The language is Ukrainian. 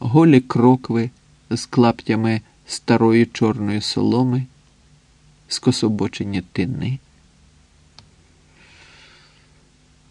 голі крокви з клаптями старої чорної соломи, скособочені тини.